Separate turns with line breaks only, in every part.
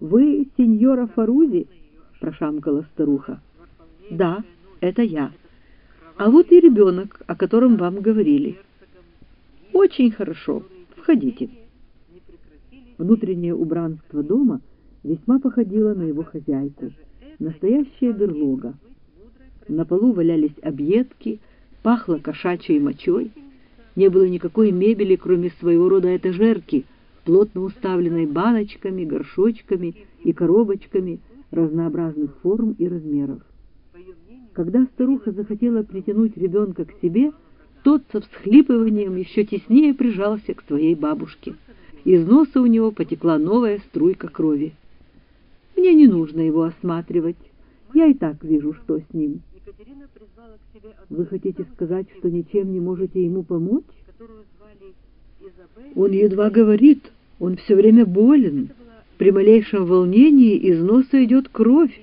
«Вы сеньора Фарузи?» — прошамкала старуха. «Да, это я. А вот и ребенок, о котором вам говорили». «Очень хорошо. Входите». Внутреннее убранство дома весьма походило на его хозяйку. Настоящая берлога. На полу валялись объедки, пахло кошачьей мочой. Не было никакой мебели, кроме своего рода этажерки, плотно уставленной баночками, горшочками и коробочками разнообразных форм и размеров. Когда старуха захотела притянуть ребенка к себе, тот со всхлипыванием еще теснее прижался к своей бабушке. Из носа у него потекла новая струйка крови. «Мне не нужно его осматривать. Я и так вижу, что с ним». «Вы хотите сказать, что ничем не можете ему помочь?» «Он едва говорит, он все время болен. При малейшем волнении из носа идет кровь».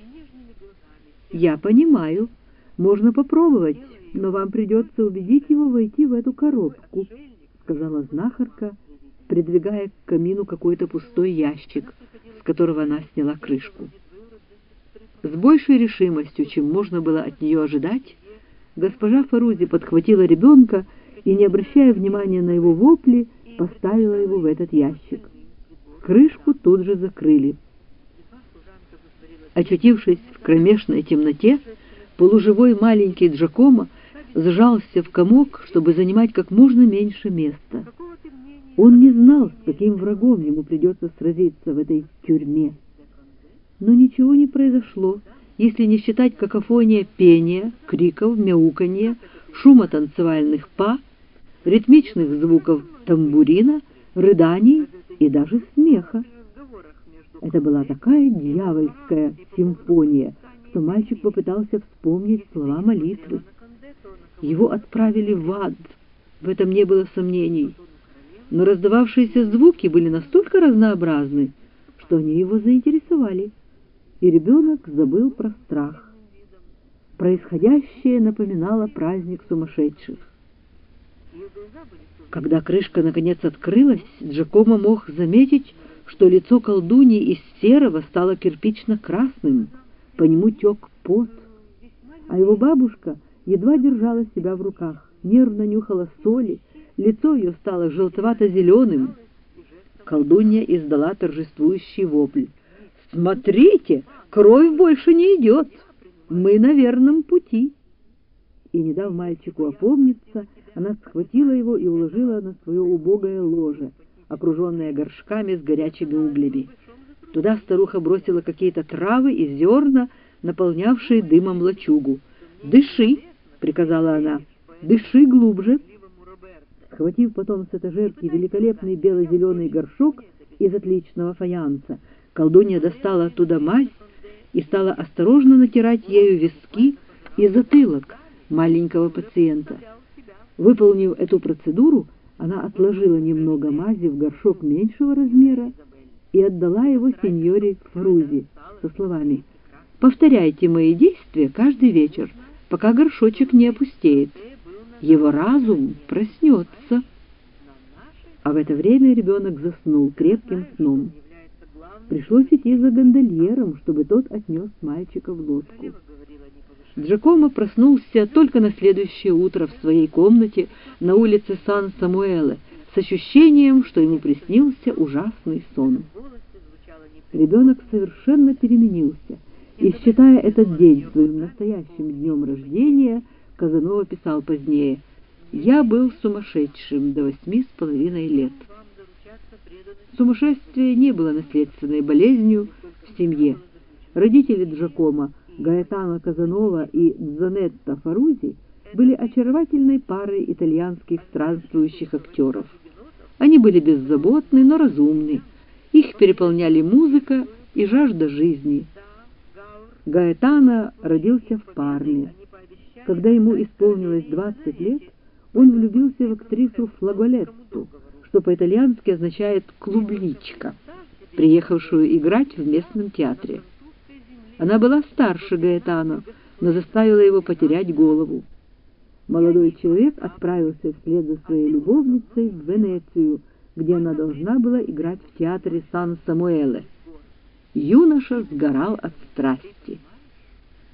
«Я понимаю. Можно попробовать, но вам придется убедить его войти в эту коробку», — сказала знахарка, придвигая к камину какой-то пустой ящик, с которого она сняла крышку. С большей решимостью, чем можно было от нее ожидать, госпожа Фарузи подхватила ребенка и, не обращая внимания на его вопли, поставила его в этот ящик. Крышку тут же закрыли. Очутившись в кромешной темноте, полуживой маленький Джакомо сжался в комок, чтобы занимать как можно меньше места. Он не знал, с каким врагом ему придется сразиться в этой тюрьме. Но ничего не произошло, если не считать какофония пения, криков, мяуканья, шума танцевальных па, ритмичных звуков тамбурина, рыданий и даже смеха. Это была такая дьявольская симфония, что мальчик попытался вспомнить слова молитвы. Его отправили в ад, в этом не было сомнений. Но раздававшиеся звуки были настолько разнообразны, что они его заинтересовали, и ребенок забыл про страх. Происходящее напоминало праздник сумасшедших. Когда крышка наконец открылась, Джакомо мог заметить, что лицо колдуньи из серого стало кирпично-красным, по нему тек пот, а его бабушка едва держала себя в руках, нервно нюхала соли, лицо ее стало желтовато-зеленым. Колдунья издала торжествующий вопль. «Смотрите, кровь больше не идет! Мы на верном пути!» И, не дав мальчику опомниться, она схватила его и уложила на свое убогое ложе, окруженное горшками с горячими углями. Туда старуха бросила какие-то травы и зерна, наполнявшие дымом лачугу. «Дыши!» — приказала она. «Дыши глубже!» Схватив потом с этажерки великолепный бело-зеленый горшок из отличного фаянса, колдунья достала оттуда мазь и стала осторожно натирать ею виски и затылок маленького пациента. Выполнив эту процедуру, она отложила немного мази в горшок меньшего размера и отдала его сеньоре Фрузи со словами «Повторяйте мои действия каждый вечер, пока горшочек не опустеет. Его разум проснется». А в это время ребенок заснул крепким сном. Пришлось идти за гондольером, чтобы тот отнес мальчика в лодку. Джакомо проснулся только на следующее утро в своей комнате на улице Сан-Самуэле с ощущением, что ему приснился ужасный сон. Ребенок совершенно переменился, и, считая этот день своим настоящим днем рождения, Казанова писал позднее «Я был сумасшедшим до восьми с половиной лет». Сумасшествие не было наследственной болезнью в семье. Родители Джакомо – Гаэтано Казанова и Дзанетта Фарузи были очаровательной парой итальянских странствующих актеров. Они были беззаботны, но разумны. Их переполняли музыка и жажда жизни. Гаэтано родился в Парме. Когда ему исполнилось 20 лет, он влюбился в актрису Флаголетту, что по-итальянски означает «клубличка», приехавшую играть в местном театре. Она была старше Гаэтано, но заставила его потерять голову. Молодой человек отправился вслед за своей любовницей в Венецию, где она должна была играть в театре Сан-Самуэле. Юноша сгорал от страсти.